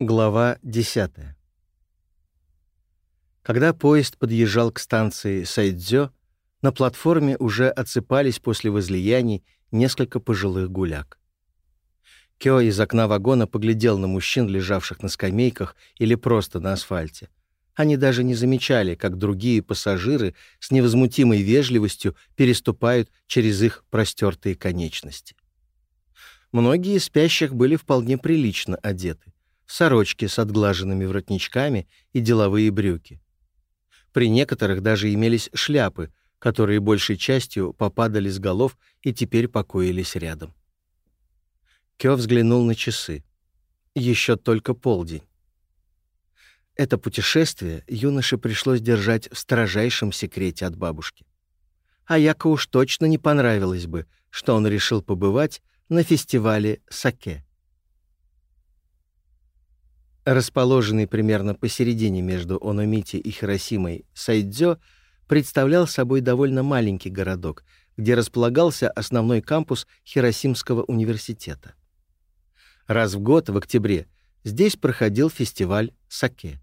Глава 10. Когда поезд подъезжал к станции Сайдзё, на платформе уже отсыпались после возлияний несколько пожилых гуляк. Кё из окна вагона поглядел на мужчин, лежавших на скамейках или просто на асфальте. Они даже не замечали, как другие пассажиры с невозмутимой вежливостью переступают через их простертые конечности. Многие из спящих были вполне прилично одеты сорочки с отглаженными воротничками и деловые брюки. При некоторых даже имелись шляпы, которые большей частью попадали с голов и теперь покоились рядом. Кё взглянул на часы. Еще только полдень. Это путешествие юноше пришлось держать в строжайшем секрете от бабушки. А Яко уж точно не понравилось бы, что он решил побывать на фестивале «Саке» расположенный примерно посередине между Ономити и Хиросимой, Сайдзё представлял собой довольно маленький городок, где располагался основной кампус Хиросимского университета. Раз в год, в октябре, здесь проходил фестиваль «Саке».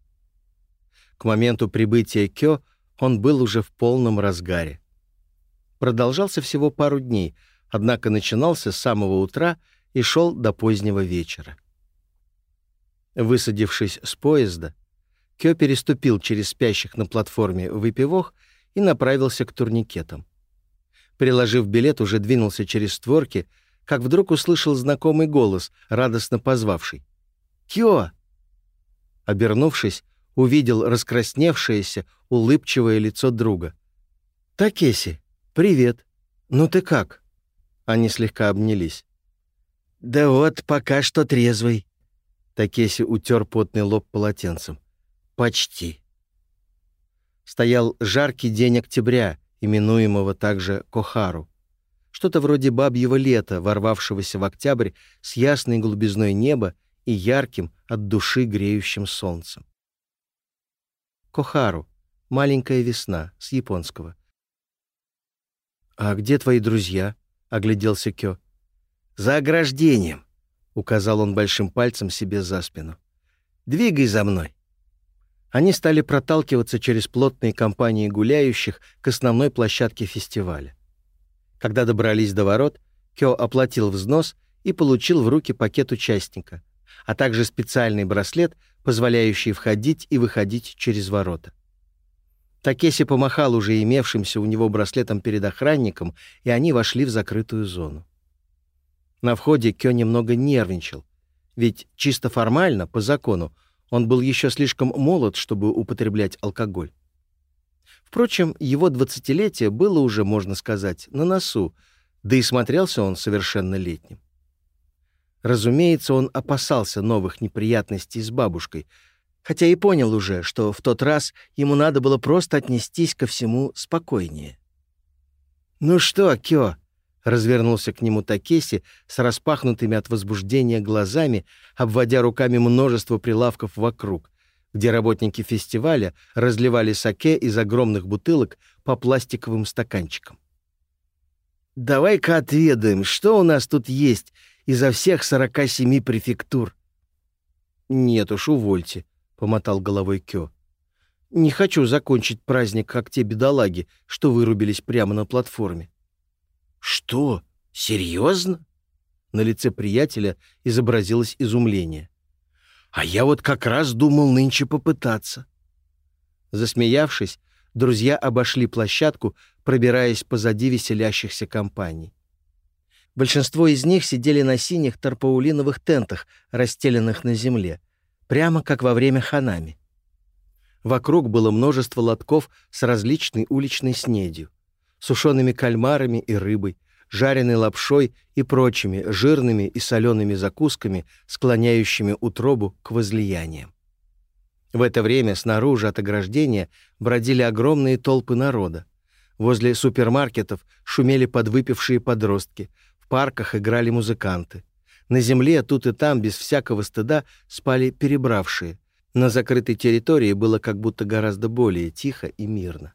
К моменту прибытия Кё он был уже в полном разгаре. Продолжался всего пару дней, однако начинался с самого утра и шел до позднего вечера. Высадившись с поезда, Кё переступил через спящих на платформе выпивок и направился к турникетам. Приложив билет, уже двинулся через створки, как вдруг услышал знакомый голос, радостно позвавший. «Кё!» Обернувшись, увидел раскрасневшееся, улыбчивое лицо друга. «Такеси, привет! Ну ты как?» Они слегка обнялись. «Да вот, пока что трезвый», Такеси утер потный лоб полотенцем. «Почти». Стоял жаркий день октября, именуемого также Кохару. Что-то вроде бабьего лета, ворвавшегося в октябрь с ясной голубизной неба и ярким от души греющим солнцем. Кохару. Маленькая весна. С японского. «А где твои друзья?» — огляделся Кё. «За ограждением. — указал он большим пальцем себе за спину. «Двигай за мной». Они стали проталкиваться через плотные компании гуляющих к основной площадке фестиваля. Когда добрались до ворот, Кё оплатил взнос и получил в руки пакет участника, а также специальный браслет, позволяющий входить и выходить через ворота. Такеси помахал уже имевшимся у него браслетом перед охранником, и они вошли в закрытую зону. На входе Кё немного нервничал, ведь чисто формально, по закону, он был еще слишком молод, чтобы употреблять алкоголь. Впрочем, его двадцатилетие было уже, можно сказать, на носу, да и смотрелся он совершенно летним. Разумеется, он опасался новых неприятностей с бабушкой, хотя и понял уже, что в тот раз ему надо было просто отнестись ко всему спокойнее. «Ну что, Кё?» Развернулся к нему Такеси с распахнутыми от возбуждения глазами, обводя руками множество прилавков вокруг, где работники фестиваля разливали саке из огромных бутылок по пластиковым стаканчикам. «Давай-ка отведаем, что у нас тут есть изо всех сорока семи префектур?» «Нет уж, увольте», — помотал головой Кё. «Не хочу закончить праздник, как те бедолаги, что вырубились прямо на платформе». «Что? Серьезно?» На лице приятеля изобразилось изумление. «А я вот как раз думал нынче попытаться». Засмеявшись, друзья обошли площадку, пробираясь позади веселящихся компаний. Большинство из них сидели на синих тарпаулиновых тентах, расстеленных на земле, прямо как во время ханами. Вокруг было множество лотков с различной уличной снедью. сушеными кальмарами и рыбой, жареной лапшой и прочими жирными и солеными закусками, склоняющими утробу к возлияниям. В это время снаружи от ограждения бродили огромные толпы народа. Возле супермаркетов шумели подвыпившие подростки, в парках играли музыканты. На земле тут и там без всякого стыда спали перебравшие. На закрытой территории было как будто гораздо более тихо и мирно.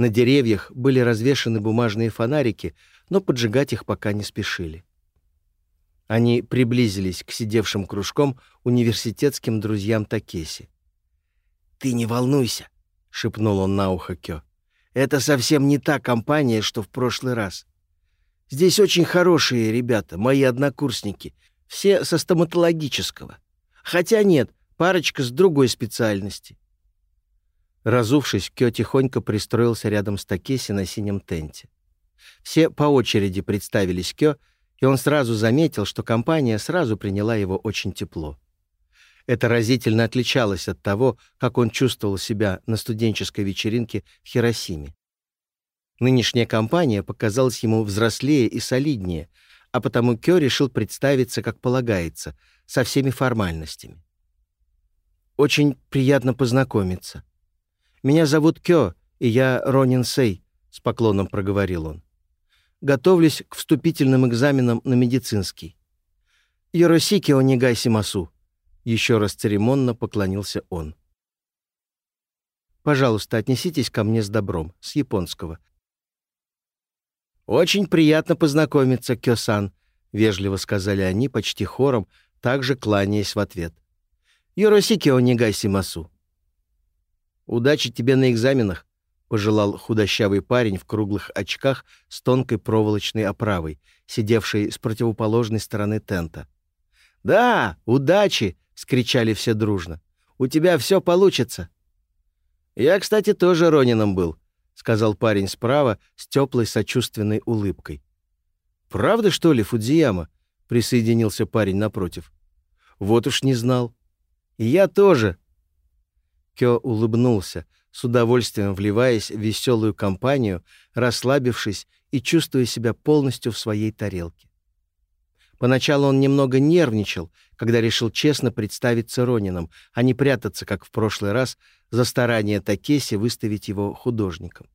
На деревьях были развешаны бумажные фонарики, но поджигать их пока не спешили. Они приблизились к сидевшим кружком университетским друзьям Такеси. «Ты не волнуйся», — шепнул он на ухо Кё. «Это совсем не та компания, что в прошлый раз. Здесь очень хорошие ребята, мои однокурсники, все со стоматологического. Хотя нет, парочка с другой специальности. Разувшись, Кё тихонько пристроился рядом с Такеси на синем тенте. Все по очереди представились Кё, и он сразу заметил, что компания сразу приняла его очень тепло. Это разительно отличалось от того, как он чувствовал себя на студенческой вечеринке в Хиросиме. Нынешняя компания показалась ему взрослее и солиднее, а потому Кё решил представиться, как полагается, со всеми формальностями. «Очень приятно познакомиться», «Меня зовут Кё, и я Ронин Сей», — с поклоном проговорил он. «Готовлюсь к вступительным экзаменам на медицинский». «Яросики онигай симасу», — еще раз церемонно поклонился он. «Пожалуйста, отнеситесь ко мне с добром, с японского». «Очень приятно познакомиться, Кёсан. вежливо сказали они почти хором, также кланяясь в ответ. «Яросики онигай симасу». «Удачи тебе на экзаменах», — пожелал худощавый парень в круглых очках с тонкой проволочной оправой, сидевший с противоположной стороны тента. «Да, удачи!» — скричали все дружно. «У тебя все получится!» «Я, кстати, тоже Ронином был», — сказал парень справа с теплой сочувственной улыбкой. «Правда, что ли, Фудзияма?» — присоединился парень напротив. «Вот уж не знал». я тоже», Кё улыбнулся, с удовольствием вливаясь в веселую компанию, расслабившись и чувствуя себя полностью в своей тарелке. Поначалу он немного нервничал, когда решил честно представиться Ронином, а не прятаться, как в прошлый раз, за старание Такеси выставить его художником.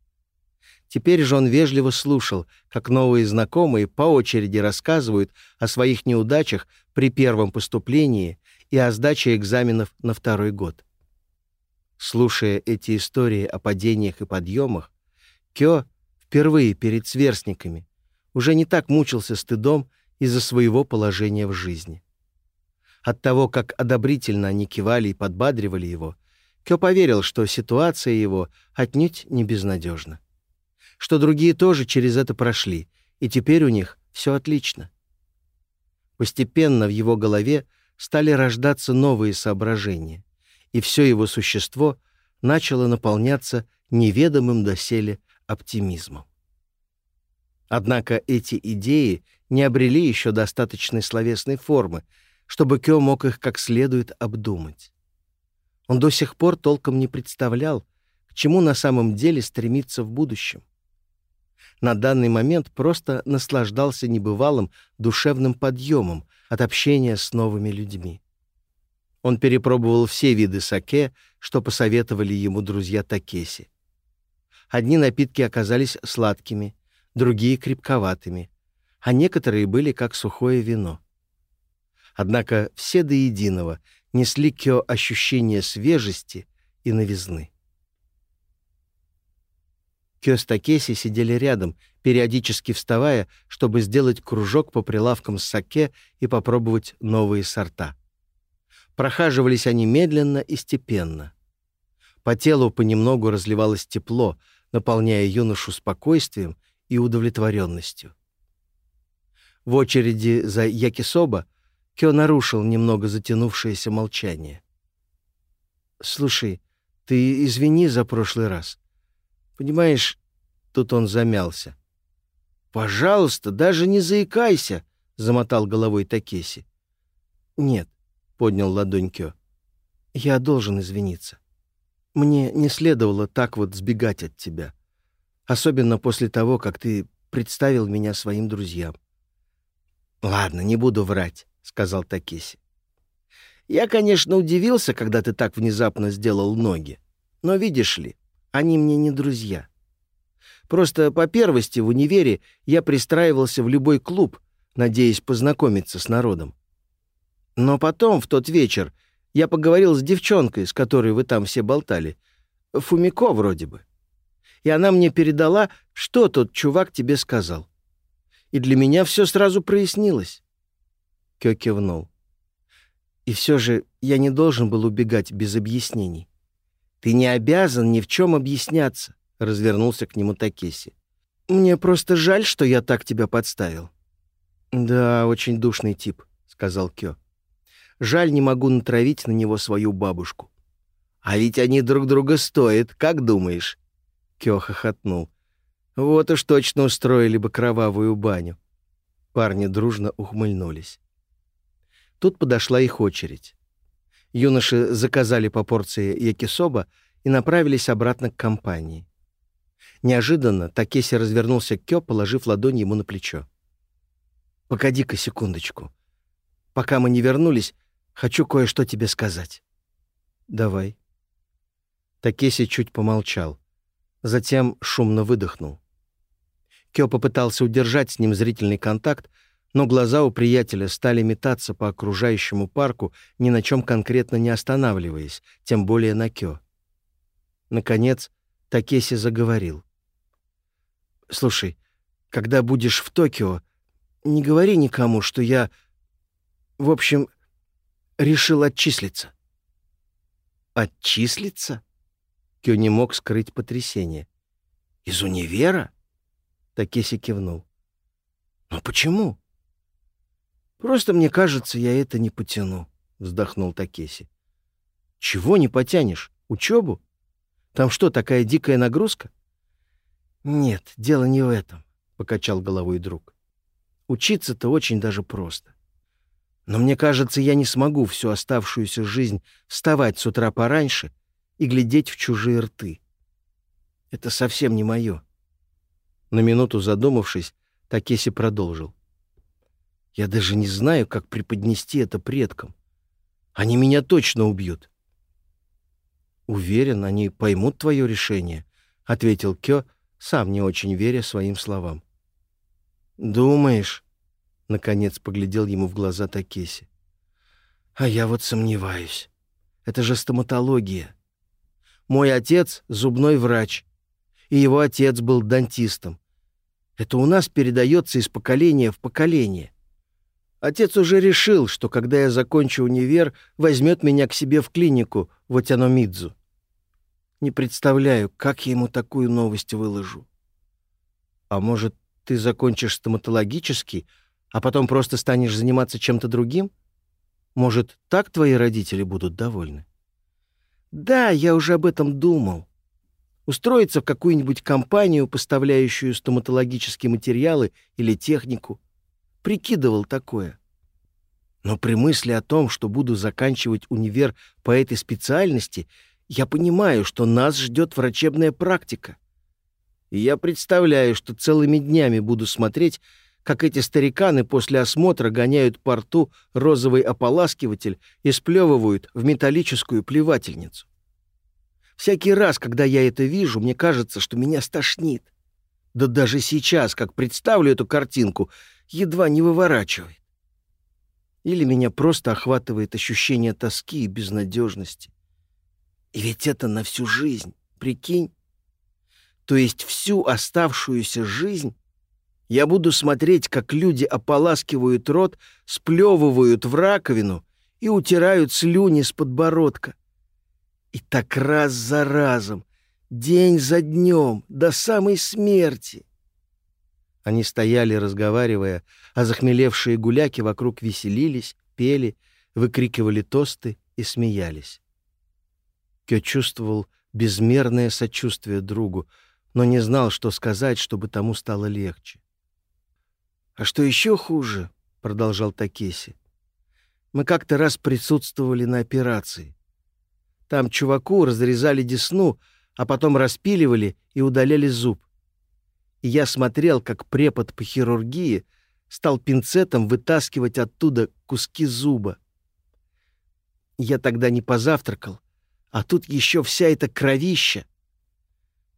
Теперь же он вежливо слушал, как новые знакомые по очереди рассказывают о своих неудачах при первом поступлении и о сдаче экзаменов на второй год. Слушая эти истории о падениях и подъемах, Кё впервые перед сверстниками уже не так мучился стыдом из-за своего положения в жизни. От того, как одобрительно они кивали и подбадривали его, Кё поверил, что ситуация его отнюдь не безнадежна. Что другие тоже через это прошли, и теперь у них все отлично. Постепенно в его голове стали рождаться новые соображения и все его существо начало наполняться неведомым доселе оптимизмом. Однако эти идеи не обрели еще достаточной словесной формы, чтобы Кё мог их как следует обдумать. Он до сих пор толком не представлял, к чему на самом деле стремится в будущем. На данный момент просто наслаждался небывалым душевным подъемом от общения с новыми людьми. Он перепробовал все виды саке, что посоветовали ему друзья Такеси. Одни напитки оказались сладкими, другие — крепковатыми, а некоторые были как сухое вино. Однако все до единого несли Кё ощущение свежести и новизны. Кё с Такеси сидели рядом, периодически вставая, чтобы сделать кружок по прилавкам с саке и попробовать новые сорта — Прохаживались они медленно и степенно. По телу понемногу разливалось тепло, наполняя юношу спокойствием и удовлетворенностью. В очереди за Якисоба Кё нарушил немного затянувшееся молчание. «Слушай, ты извини за прошлый раз. Понимаешь...» Тут он замялся. «Пожалуйста, даже не заикайся!» — замотал головой Такеси. «Нет, — поднял ладонь Кё. «Я должен извиниться. Мне не следовало так вот сбегать от тебя. Особенно после того, как ты представил меня своим друзьям». «Ладно, не буду врать», — сказал Такеси. «Я, конечно, удивился, когда ты так внезапно сделал ноги. Но видишь ли, они мне не друзья. Просто по первости в универе я пристраивался в любой клуб, надеясь познакомиться с народом. Но потом, в тот вечер, я поговорил с девчонкой, с которой вы там все болтали. Фумико вроде бы. И она мне передала, что тот чувак тебе сказал. И для меня все сразу прояснилось. Кё кивнул. И все же я не должен был убегать без объяснений. «Ты не обязан ни в чем объясняться», — развернулся к нему Такеси. «Мне просто жаль, что я так тебя подставил». «Да, очень душный тип», — сказал Кё. Жаль, не могу натравить на него свою бабушку. «А ведь они друг друга стоят, как думаешь?» Кё хохотнул. «Вот уж точно устроили бы кровавую баню». Парни дружно ухмыльнулись. Тут подошла их очередь. Юноши заказали по порции якисоба и направились обратно к компании. Неожиданно Такеси развернулся к Кё, положив ладонь ему на плечо. «Погоди-ка секундочку. Пока мы не вернулись, Хочу кое-что тебе сказать». «Давай». Такеси чуть помолчал. Затем шумно выдохнул. Кё попытался удержать с ним зрительный контакт, но глаза у приятеля стали метаться по окружающему парку, ни на чем конкретно не останавливаясь, тем более на Кё. Наконец, Такеси заговорил. «Слушай, когда будешь в Токио, не говори никому, что я... В общем, решил отчислиться». «Отчислиться?» Кё не мог скрыть потрясение. «Из универа?» Такеси кивнул. «Но ну почему?» «Просто мне кажется, я это не потяну», — вздохнул Такеси. «Чего не потянешь? Учебу? Там что, такая дикая нагрузка?» «Нет, дело не в этом», — покачал головой друг. «Учиться-то очень даже просто. Но мне кажется, я не смогу всю оставшуюся жизнь вставать с утра пораньше и глядеть в чужие рты. Это совсем не мое. На минуту задумавшись, Такеси продолжил. Я даже не знаю, как преподнести это предкам. Они меня точно убьют. Уверен, они поймут твое решение, — ответил Кё, сам не очень веря своим словам. «Думаешь?» Наконец поглядел ему в глаза Такеси. «А я вот сомневаюсь. Это же стоматология. Мой отец — зубной врач, и его отец был дантистом. Это у нас передается из поколения в поколение. Отец уже решил, что когда я закончу универ, возьмет меня к себе в клинику в Отяномидзу. Не представляю, как я ему такую новость выложу. А может, ты закончишь стоматологический, а потом просто станешь заниматься чем-то другим? Может, так твои родители будут довольны? Да, я уже об этом думал. Устроиться в какую-нибудь компанию, поставляющую стоматологические материалы или технику. Прикидывал такое. Но при мысли о том, что буду заканчивать универ по этой специальности, я понимаю, что нас ждет врачебная практика. И я представляю, что целыми днями буду смотреть как эти стариканы после осмотра гоняют по рту розовый ополаскиватель и сплевывают в металлическую плевательницу. Всякий раз, когда я это вижу, мне кажется, что меня стошнит. Да даже сейчас, как представлю эту картинку, едва не выворачивает. Или меня просто охватывает ощущение тоски и безнадежности. И ведь это на всю жизнь, прикинь? То есть всю оставшуюся жизнь я буду смотреть, как люди ополаскивают рот, сплевывают в раковину и утирают слюни с подбородка. И так раз за разом, день за днем, до самой смерти. Они стояли, разговаривая, а захмелевшие гуляки вокруг веселились, пели, выкрикивали тосты и смеялись. Кё чувствовал безмерное сочувствие другу, но не знал, что сказать, чтобы тому стало легче. «А что еще хуже?» — продолжал Такеси. «Мы как-то раз присутствовали на операции. Там чуваку разрезали десну, а потом распиливали и удаляли зуб. И я смотрел, как препод по хирургии стал пинцетом вытаскивать оттуда куски зуба. Я тогда не позавтракал, а тут еще вся эта кровища.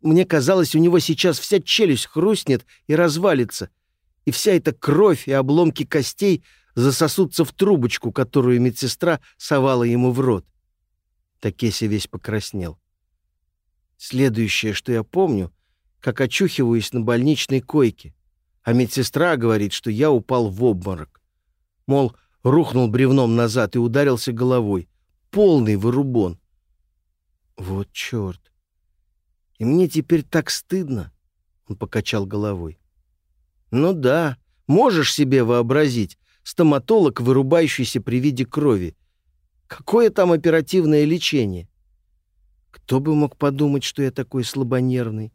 Мне казалось, у него сейчас вся челюсть хрустнет и развалится — и вся эта кровь и обломки костей засосутся в трубочку, которую медсестра совала ему в рот. Такеси весь покраснел. Следующее, что я помню, как очухиваюсь на больничной койке, а медсестра говорит, что я упал в обморок. Мол, рухнул бревном назад и ударился головой. Полный вырубон. Вот черт. И мне теперь так стыдно, — он покачал головой. Ну да, можешь себе вообразить, стоматолог, вырубающийся при виде крови. Какое там оперативное лечение? Кто бы мог подумать, что я такой слабонервный?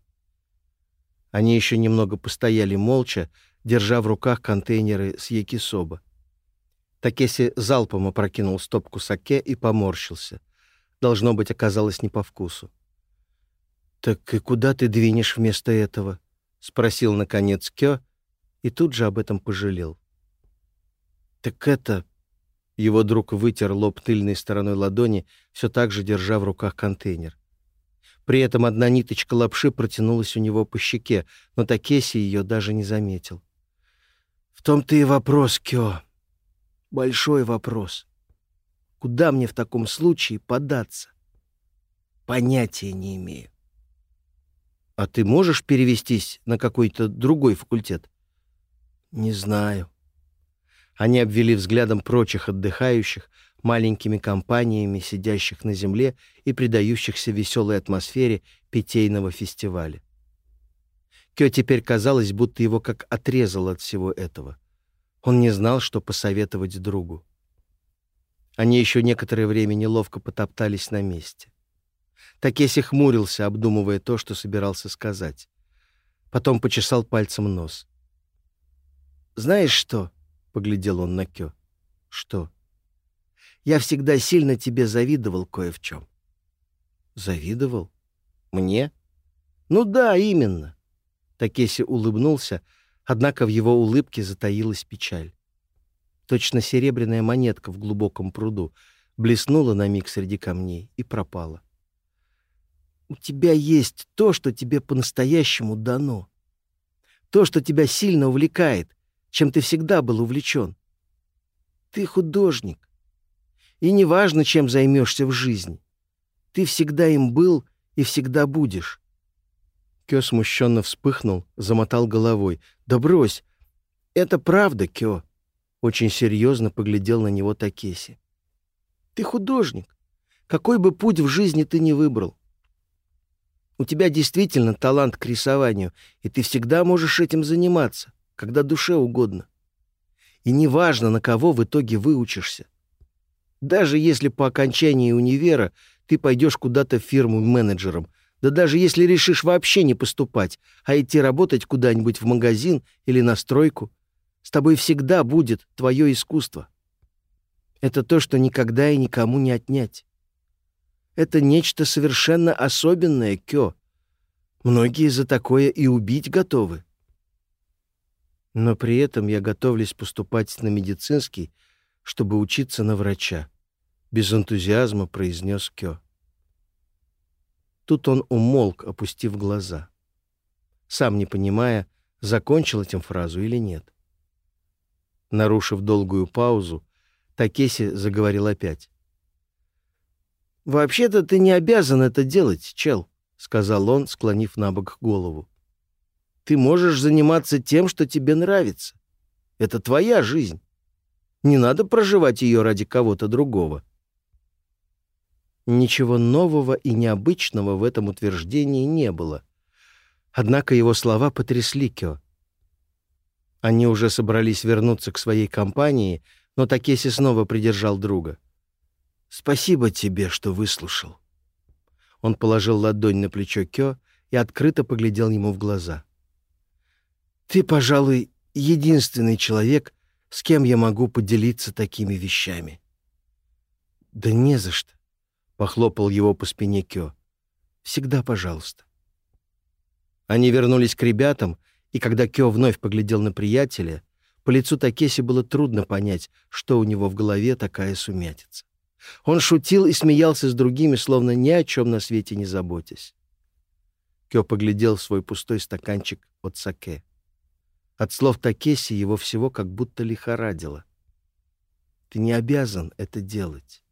Они еще немного постояли молча, держа в руках контейнеры с якисоба. Такеси залпом опрокинул стопку саке и поморщился. Должно быть, оказалось не по вкусу. «Так и куда ты двинешь вместо этого?» — спросил, наконец, Кё, и тут же об этом пожалел. «Так это...» Его друг вытер лоб тыльной стороной ладони, все так же держа в руках контейнер. При этом одна ниточка лапши протянулась у него по щеке, но Такеси ее даже не заметил. «В том-то и вопрос, Кё. Большой вопрос. Куда мне в таком случае податься? Понятия не имею». «А ты можешь перевестись на какой-то другой факультет?» Не знаю. Они обвели взглядом прочих отдыхающих, маленькими компаниями, сидящих на земле и предающихся веселой атмосфере питейного фестиваля. Кё теперь казалось, будто его как отрезал от всего этого. Он не знал, что посоветовать другу. Они еще некоторое время неловко потоптались на месте. Такеси хмурился, обдумывая то, что собирался сказать. Потом почесал пальцем нос. Знаешь что?» — поглядел он на Кё. «Что?» «Я всегда сильно тебе завидовал кое в чем». «Завидовал? Мне?» «Ну да, именно». Такеси улыбнулся, однако в его улыбке затаилась печаль. Точно серебряная монетка в глубоком пруду блеснула на миг среди камней и пропала. «У тебя есть то, что тебе по-настоящему дано. То, что тебя сильно увлекает, чем ты всегда был увлечен. Ты художник. И неважно, чем займешься в жизни. Ты всегда им был и всегда будешь. Кё смущенно вспыхнул, замотал головой. «Да брось! Это правда, Кё!» Очень серьезно поглядел на него Такеси. «Ты художник. Какой бы путь в жизни ты ни выбрал. У тебя действительно талант к рисованию, и ты всегда можешь этим заниматься когда душе угодно. И неважно, на кого в итоге выучишься. Даже если по окончании универа ты пойдешь куда-то в фирму менеджером, да даже если решишь вообще не поступать, а идти работать куда-нибудь в магазин или на стройку, с тобой всегда будет твое искусство. Это то, что никогда и никому не отнять. Это нечто совершенно особенное, Кё. Многие за такое и убить готовы. Но при этом я готовлюсь поступать на медицинский, чтобы учиться на врача. Без энтузиазма произнес Кё. Тут он умолк, опустив глаза. Сам не понимая, закончил этим фразу или нет. Нарушив долгую паузу, Такеси заговорил опять. «Вообще-то ты не обязан это делать, чел», — сказал он, склонив на бок голову. Ты можешь заниматься тем, что тебе нравится. Это твоя жизнь. Не надо проживать ее ради кого-то другого. Ничего нового и необычного в этом утверждении не было. Однако его слова потрясли Кё. Они уже собрались вернуться к своей компании, но Такеси снова придержал друга. «Спасибо тебе, что выслушал». Он положил ладонь на плечо Кё и открыто поглядел ему в глаза. Ты, пожалуй, единственный человек, с кем я могу поделиться такими вещами». «Да не за что», — похлопал его по спине Кё. «Всегда пожалуйста». Они вернулись к ребятам, и когда Кё вновь поглядел на приятеля, по лицу Такеси было трудно понять, что у него в голове такая сумятица. Он шутил и смеялся с другими, словно ни о чем на свете не заботясь. Кё поглядел в свой пустой стаканчик от саке. От слов Такеси его всего как будто лихорадило. «Ты не обязан это делать.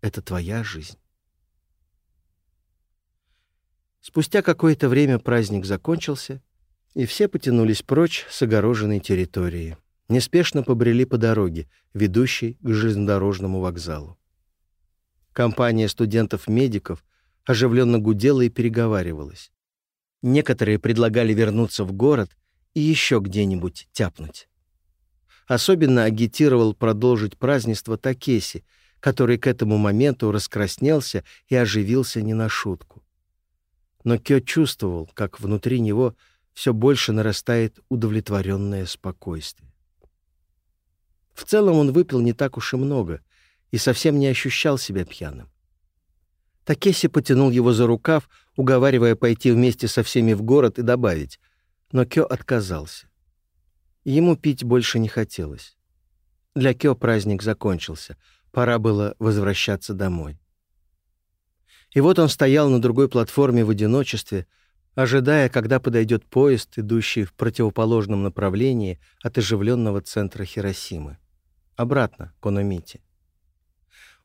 Это твоя жизнь». Спустя какое-то время праздник закончился, и все потянулись прочь с огороженной территории. Неспешно побрели по дороге, ведущей к железнодорожному вокзалу. Компания студентов-медиков оживленно гудела и переговаривалась. Некоторые предлагали вернуться в город и еще где-нибудь тяпнуть. Особенно агитировал продолжить празднество Такеси, который к этому моменту раскраснелся и оживился не на шутку. Но Кё чувствовал, как внутри него все больше нарастает удовлетворенное спокойствие. В целом он выпил не так уж и много и совсем не ощущал себя пьяным. Такеси потянул его за рукав, уговаривая пойти вместе со всеми в город и добавить — но Кё отказался. Ему пить больше не хотелось. Для Кё праздник закончился, пора было возвращаться домой. И вот он стоял на другой платформе в одиночестве, ожидая, когда подойдет поезд, идущий в противоположном направлении от оживленного центра Хиросимы. Обратно, к Ономите.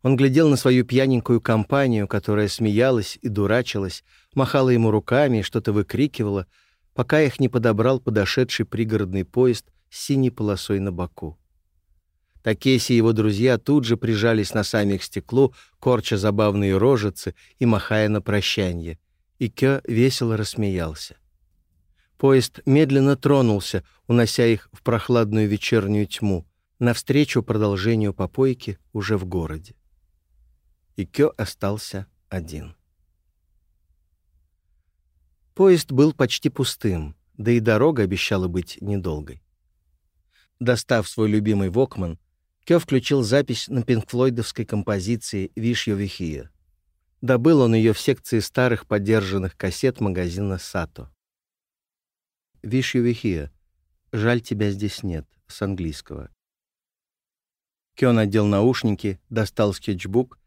Он глядел на свою пьяненькую компанию, которая смеялась и дурачилась, махала ему руками и что-то выкрикивала, пока их не подобрал подошедший пригородный поезд с синей полосой на боку. Такеси и его друзья тут же прижались на самих стеклу, корча забавные рожицы и махая на прощание, И Кё весело рассмеялся. Поезд медленно тронулся, унося их в прохладную вечернюю тьму, навстречу продолжению попойки уже в городе. И Кё остался один. Поезд был почти пустым, да и дорога обещала быть недолгой. Достав свой любимый «Вокман», Кё включил запись на пинкфлойдовской композиции «Виш Йовихия». Добыл он ее в секции старых подержанных кассет магазина «Сато». «Виш Йовихия. Жаль, тебя здесь нет» с английского. Кё надел наушники, достал скетчбук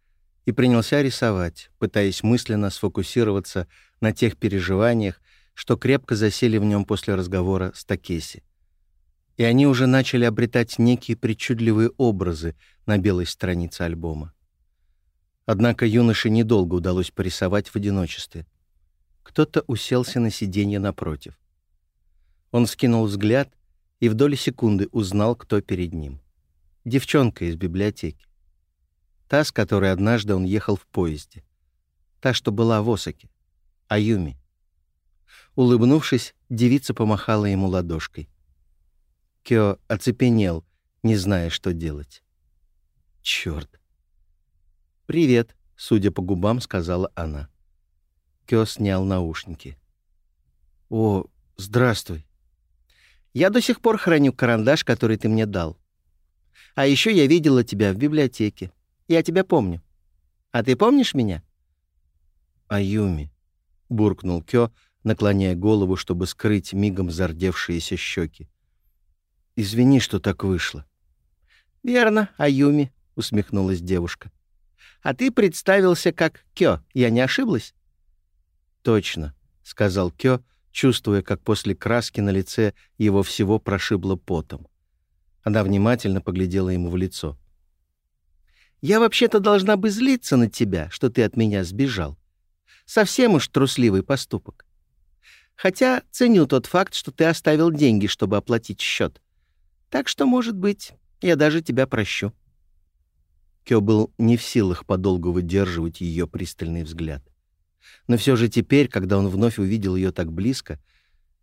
и принялся рисовать, пытаясь мысленно сфокусироваться на тех переживаниях, что крепко засели в нем после разговора с Такеси. И они уже начали обретать некие причудливые образы на белой странице альбома. Однако юноше недолго удалось порисовать в одиночестве. Кто-то уселся на сиденье напротив. Он скинул взгляд и в доли секунды узнал, кто перед ним. Девчонка из библиотеки. Та, с которой однажды он ехал в поезде. Та, что была в Осаке. Аюми. Улыбнувшись, девица помахала ему ладошкой. Кё оцепенел, не зная, что делать. Чёрт. «Привет», — судя по губам, сказала она. Кё снял наушники. «О, здравствуй. Я до сих пор храню карандаш, который ты мне дал. А ещё я видела тебя в библиотеке. Я тебя помню. А ты помнишь меня?» «Аюми», буркнул Кё, наклоняя голову, чтобы скрыть мигом зардевшиеся щеки. «Извини, что так вышло». «Верно, Аюми», — усмехнулась девушка. «А ты представился как Кё, я не ошиблась?» «Точно», — сказал Кё, чувствуя, как после краски на лице его всего прошибло потом. Она внимательно поглядела ему в лицо. «Я вообще-то должна бы злиться на тебя, что ты от меня сбежал. Совсем уж трусливый поступок. Хотя ценю тот факт, что ты оставил деньги, чтобы оплатить счет. Так что, может быть, я даже тебя прощу». Кё был не в силах подолгу выдерживать ее пристальный взгляд. Но все же теперь, когда он вновь увидел ее так близко,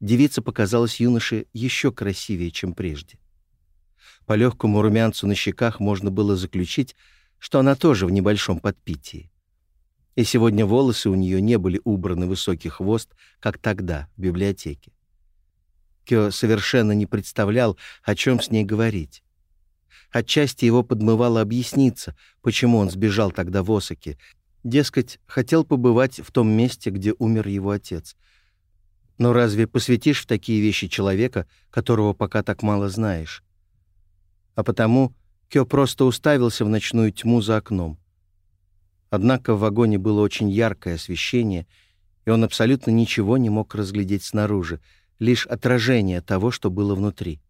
девица показалась юноше еще красивее, чем прежде. По легкому румянцу на щеках можно было заключить, что она тоже в небольшом подпитии и сегодня волосы у нее не были убраны в высокий хвост, как тогда, в библиотеке. Кё совершенно не представлял, о чем с ней говорить. Отчасти его подмывало объясниться, почему он сбежал тогда в Осаке. Дескать, хотел побывать в том месте, где умер его отец. Но разве посвятишь в такие вещи человека, которого пока так мало знаешь? А потому Кё просто уставился в ночную тьму за окном — Однако в вагоне было очень яркое освещение, и он абсолютно ничего не мог разглядеть снаружи, лишь отражение того, что было внутри.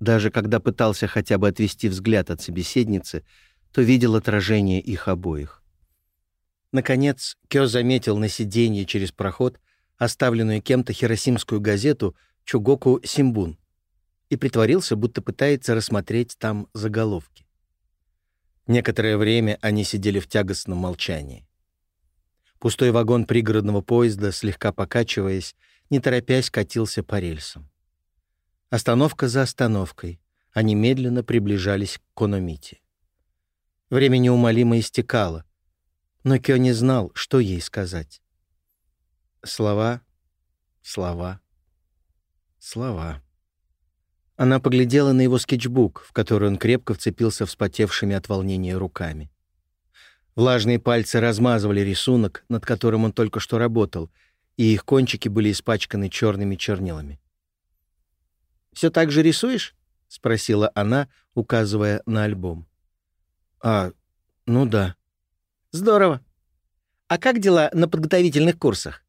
Даже когда пытался хотя бы отвести взгляд от собеседницы, то видел отражение их обоих. Наконец, Кё заметил на сиденье через проход оставленную кем-то хиросимскую газету «Чугоку Симбун». и притворился, будто пытается рассмотреть там заголовки. Некоторое время они сидели в тягостном молчании. Пустой вагон пригородного поезда, слегка покачиваясь, не торопясь, катился по рельсам. Остановка за остановкой. Они медленно приближались к Кономите. Время неумолимо истекало, но Кё не знал, что ей сказать. Слова, слова, слова. Она поглядела на его скетчбук, в который он крепко вцепился вспотевшими от волнения руками. Влажные пальцы размазывали рисунок, над которым он только что работал, и их кончики были испачканы черными чернилами. Всё так же рисуешь?» — спросила она, указывая на альбом. «А, ну да». «Здорово. А как дела на подготовительных курсах?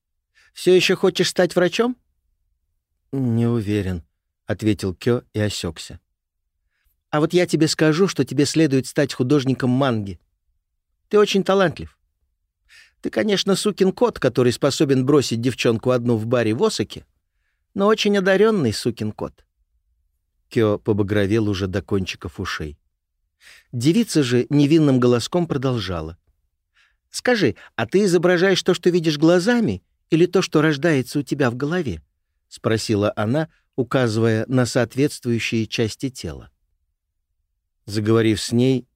Все еще хочешь стать врачом?» «Не уверен», ответил Кё и осекся. «А вот я тебе скажу, что тебе следует стать художником манги. Ты очень талантлив. Ты, конечно, сукин кот, который способен бросить девчонку одну в баре в Осаке, но очень одаренный сукин кот». Кё побагровел уже до кончиков ушей. Девица же невинным голоском продолжала. «Скажи, а ты изображаешь то, что видишь глазами, или то, что рождается у тебя в голове?» — спросила она, указывая на соответствующие части тела. Заговорив с ней,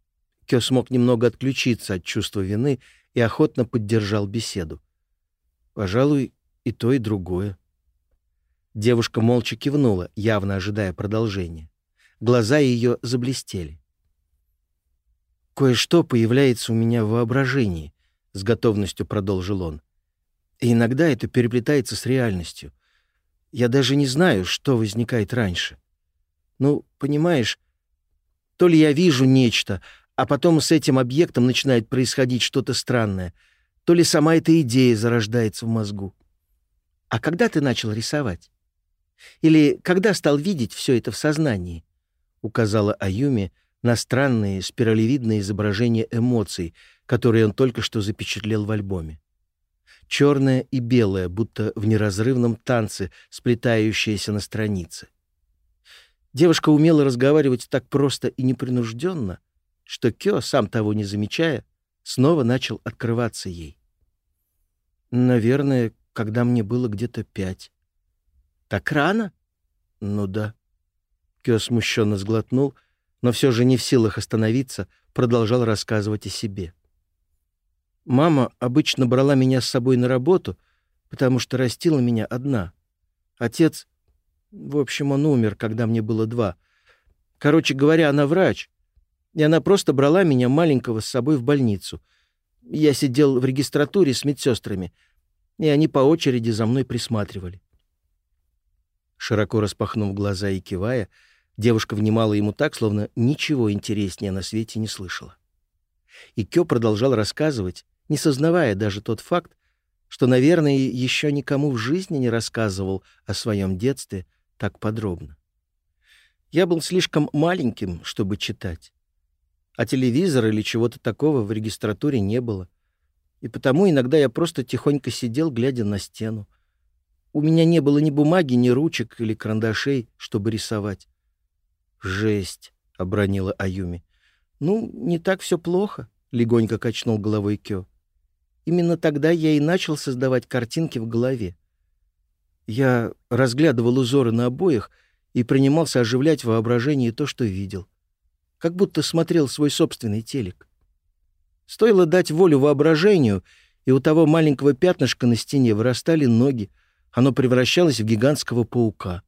Кё смог немного отключиться от чувства вины и охотно поддержал беседу. Пожалуй, и то, и другое. Девушка молча кивнула, явно ожидая продолжения. Глаза ее заблестели. «Кое-что появляется у меня в воображении», — с готовностью продолжил он. «И иногда это переплетается с реальностью. Я даже не знаю, что возникает раньше. Ну, понимаешь, то ли я вижу нечто, а потом с этим объектом начинает происходить что-то странное, то ли сама эта идея зарождается в мозгу. А когда ты начал рисовать? Или когда стал видеть все это в сознании? Указала Аюми на странные спиралевидные изображения эмоций, которые он только что запечатлел в альбоме черное и белое, будто в неразрывном танце, сплетающееся на странице. Девушка умела разговаривать так просто и непринужденно, что Кё, сам того не замечая, снова начал открываться ей. «Наверное, когда мне было где-то пять». «Так рано?» «Ну да». Кё смущенно сглотнул, но все же не в силах остановиться, продолжал рассказывать о себе. — Мама обычно брала меня с собой на работу, потому что растила меня одна. Отец... В общем, он умер, когда мне было два. Короче говоря, она врач. И она просто брала меня маленького с собой в больницу. Я сидел в регистратуре с медсестрами, и они по очереди за мной присматривали. Широко распахнув глаза и кивая, девушка внимала ему так, словно ничего интереснее на свете не слышала. И Кё продолжал рассказывать, не сознавая даже тот факт, что, наверное, еще никому в жизни не рассказывал о своем детстве так подробно. Я был слишком маленьким, чтобы читать. А телевизора или чего-то такого в регистратуре не было. И потому иногда я просто тихонько сидел, глядя на стену. У меня не было ни бумаги, ни ручек или карандашей, чтобы рисовать. «Жесть!» — обронила Аюми. «Ну, не так все плохо», — легонько качнул головой Кё. Именно тогда я и начал создавать картинки в голове. Я разглядывал узоры на обоях и принимался оживлять воображение то, что видел. Как будто смотрел свой собственный телек. Стоило дать волю воображению, и у того маленького пятнышка на стене вырастали ноги, оно превращалось в гигантского паука.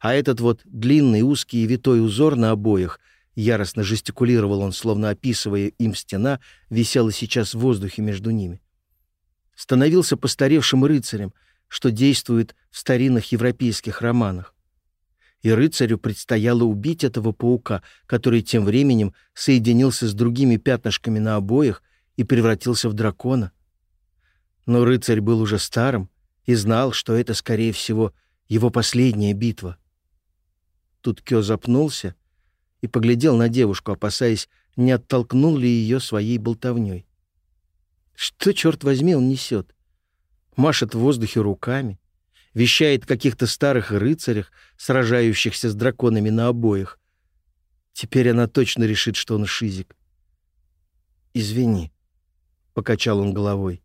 А этот вот длинный, узкий и витой узор на обоях — Яростно жестикулировал он, словно описывая им стена, висела сейчас в воздухе между ними. Становился постаревшим рыцарем, что действует в старинных европейских романах. И рыцарю предстояло убить этого паука, который тем временем соединился с другими пятнышками на обоях и превратился в дракона. Но рыцарь был уже старым и знал, что это, скорее всего, его последняя битва. Тут Кё запнулся — и поглядел на девушку, опасаясь, не оттолкнул ли ее своей болтовней. Что, черт возьми, он несет? Машет в воздухе руками, вещает каких-то старых рыцарях, сражающихся с драконами на обоих. Теперь она точно решит, что он шизик. «Извини», — покачал он головой.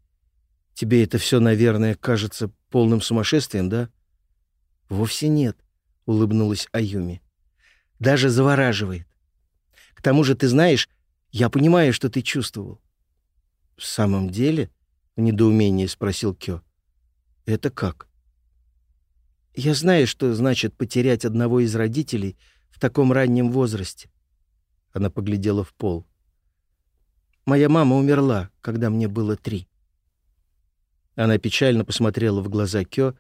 «Тебе это все, наверное, кажется полным сумасшествием, да?» «Вовсе нет», — улыбнулась Аюми. «Даже завораживает. К тому же, ты знаешь, я понимаю, что ты чувствовал». «В самом деле?» — в недоумении спросил Кё. «Это как?» «Я знаю, что значит потерять одного из родителей в таком раннем возрасте». Она поглядела в пол. «Моя мама умерла, когда мне было три». Она печально посмотрела в глаза Кё,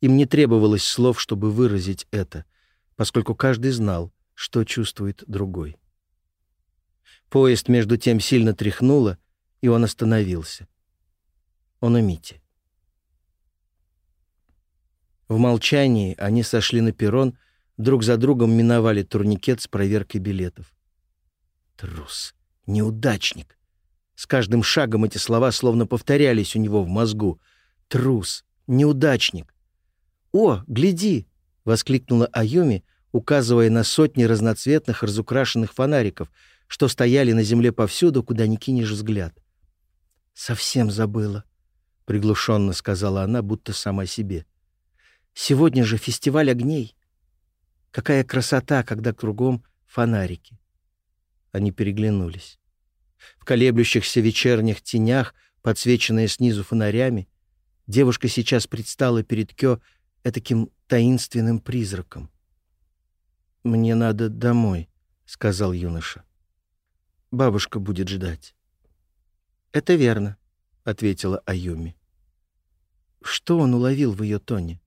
Им не требовалось слов, чтобы выразить это, поскольку каждый знал, что чувствует другой. Поезд между тем сильно тряхнуло, и он остановился. Он о Мите. В молчании они сошли на перрон, друг за другом миновали турникет с проверкой билетов. «Трус! Неудачник!» С каждым шагом эти слова словно повторялись у него в мозгу. «Трус! Неудачник!» «О, гляди!» — воскликнула Аюми, указывая на сотни разноцветных разукрашенных фонариков, что стояли на земле повсюду, куда ни кинешь взгляд. «Совсем забыла», — приглушенно сказала она, будто сама себе. «Сегодня же фестиваль огней. Какая красота, когда кругом фонарики!» Они переглянулись. В колеблющихся вечерних тенях, подсвеченные снизу фонарями, девушка сейчас предстала перед Кё таким таинственным призраком. «Мне надо домой», — сказал юноша. «Бабушка будет ждать». «Это верно», — ответила Аюми. Что он уловил в ее тоне?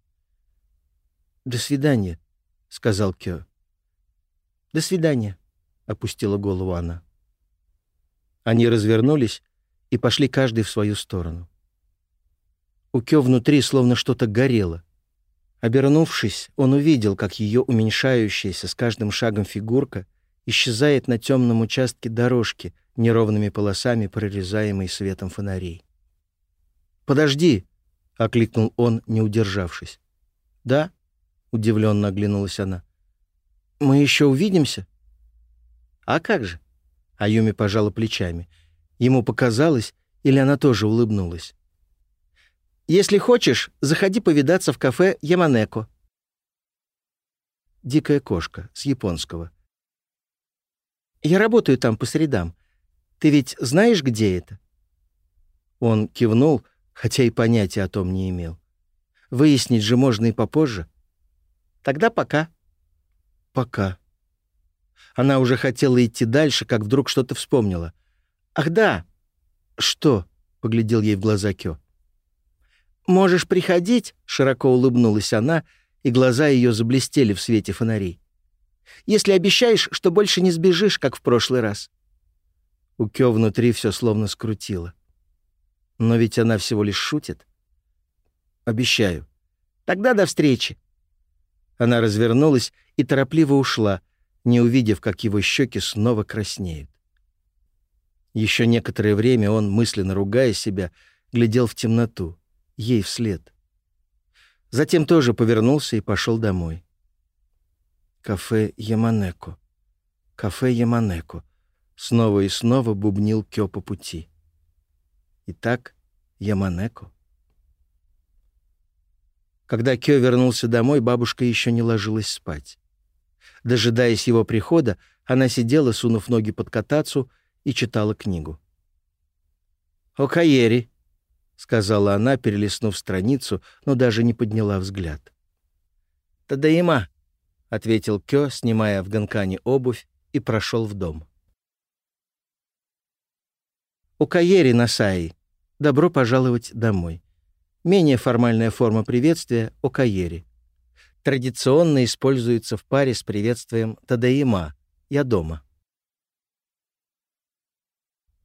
«До свидания», — сказал Кё. «До свидания», — опустила голову она. Они развернулись и пошли каждый в свою сторону. У Кё внутри словно что-то горело. Обернувшись, он увидел, как ее уменьшающаяся с каждым шагом фигурка исчезает на темном участке дорожки, неровными полосами прорезаемой светом фонарей. «Подожди!» — окликнул он, не удержавшись. «Да?» — удивленно оглянулась она. «Мы еще увидимся?» «А как же?» — Аюми пожала плечами. Ему показалось, или она тоже улыбнулась. Если хочешь, заходи повидаться в кафе Яманеко. Дикая кошка с японского. Я работаю там по средам. Ты ведь знаешь, где это? Он кивнул, хотя и понятия о том не имел. Выяснить же можно и попозже. Тогда пока. Пока. Она уже хотела идти дальше, как вдруг что-то вспомнила. Ах да. Что? поглядел ей в глаза Кё. «Можешь приходить», — широко улыбнулась она, и глаза ее заблестели в свете фонарей. «Если обещаешь, что больше не сбежишь, как в прошлый раз». У Кё внутри все словно скрутило. Но ведь она всего лишь шутит. «Обещаю». «Тогда до встречи». Она развернулась и торопливо ушла, не увидев, как его щеки снова краснеют. Еще некоторое время он, мысленно ругая себя, глядел в темноту ей вслед. Затем тоже повернулся и пошел домой. Кафе Яманеко. Кафе Яманеко. Снова и снова бубнил Кё по пути. Итак, Яманеко. Когда Кё вернулся домой, бабушка еще не ложилась спать. Дожидаясь его прихода, она сидела, сунув ноги под катацу, и читала книгу. «Окаери», — сказала она, перелистнув страницу, но даже не подняла взгляд. «Тадаима!» — ответил Кё, снимая в Ганкане обувь, и прошел в дом. У Каери Насаи. Добро пожаловать домой. Менее формальная форма приветствия — Окаери. Традиционно используется в паре с приветствием Тадаима — «Я дома».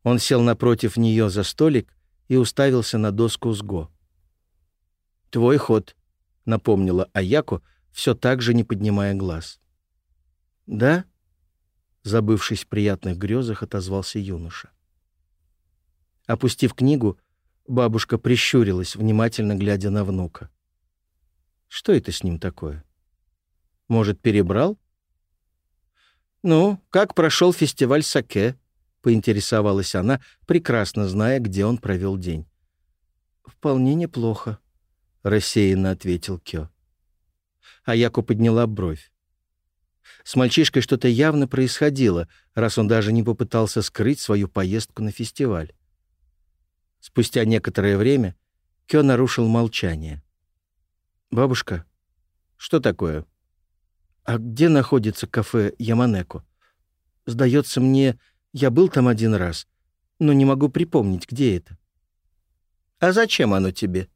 Он сел напротив нее за столик — и уставился на доску с Го. «Твой ход», — напомнила Аяко, все так же не поднимая глаз. «Да?» — забывшись в приятных грезах, отозвался юноша. Опустив книгу, бабушка прищурилась, внимательно глядя на внука. «Что это с ним такое? Может, перебрал?» «Ну, как прошел фестиваль Саке?» поинтересовалась она, прекрасно зная, где он провел день. «Вполне неплохо», — рассеянно ответил Кё. А Яку подняла бровь. С мальчишкой что-то явно происходило, раз он даже не попытался скрыть свою поездку на фестиваль. Спустя некоторое время Кё нарушил молчание. «Бабушка, что такое?» «А где находится кафе Яманеко? Сдается мне, я был там один раз, но не могу припомнить, где это». «А зачем оно тебе?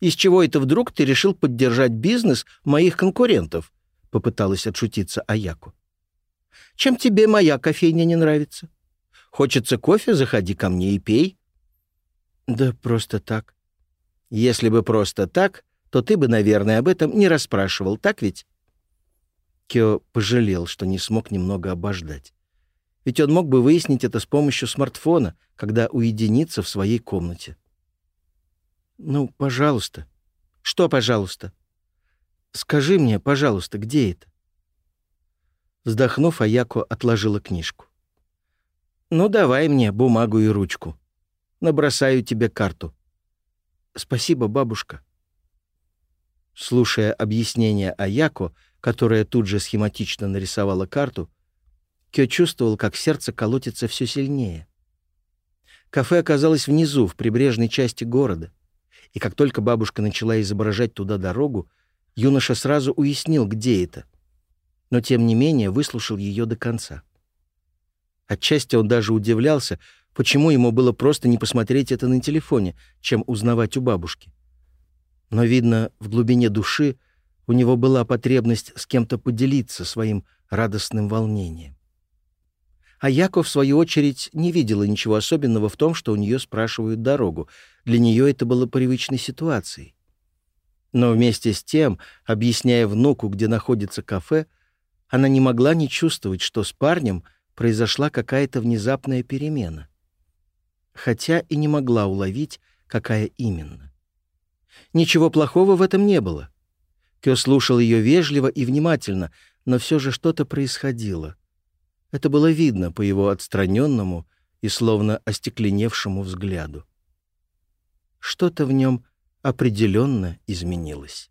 Из чего это вдруг ты решил поддержать бизнес моих конкурентов?» — попыталась отшутиться Аяку. «Чем тебе моя кофейня не нравится? Хочется кофе, заходи ко мне и пей». «Да просто так». «Если бы просто так, то ты бы, наверное, об этом не расспрашивал, так ведь?» Кео пожалел, ведь он мог бы выяснить это с помощью смартфона, когда уединится в своей комнате. «Ну, пожалуйста». «Что, пожалуйста?» «Скажи мне, пожалуйста, где это?» Вздохнув, Аяко отложила книжку. «Ну, давай мне бумагу и ручку. Набросаю тебе карту». «Спасибо, бабушка». Слушая объяснение Аяко, которая тут же схематично нарисовала карту, Кё чувствовал, как сердце колотится все сильнее. Кафе оказалось внизу, в прибрежной части города. И как только бабушка начала изображать туда дорогу, юноша сразу уяснил, где это. Но, тем не менее, выслушал ее до конца. Отчасти он даже удивлялся, почему ему было просто не посмотреть это на телефоне, чем узнавать у бабушки. Но, видно, в глубине души у него была потребность с кем-то поделиться своим радостным волнением а Яков, в свою очередь, не видела ничего особенного в том, что у нее спрашивают дорогу. Для нее это было привычной ситуацией. Но вместе с тем, объясняя внуку, где находится кафе, она не могла не чувствовать, что с парнем произошла какая-то внезапная перемена. Хотя и не могла уловить, какая именно. Ничего плохого в этом не было. Кё слушал ее вежливо и внимательно, но все же что-то происходило. Это было видно по его отстраненному и словно остекленевшему взгляду. Что-то в нем определенно изменилось.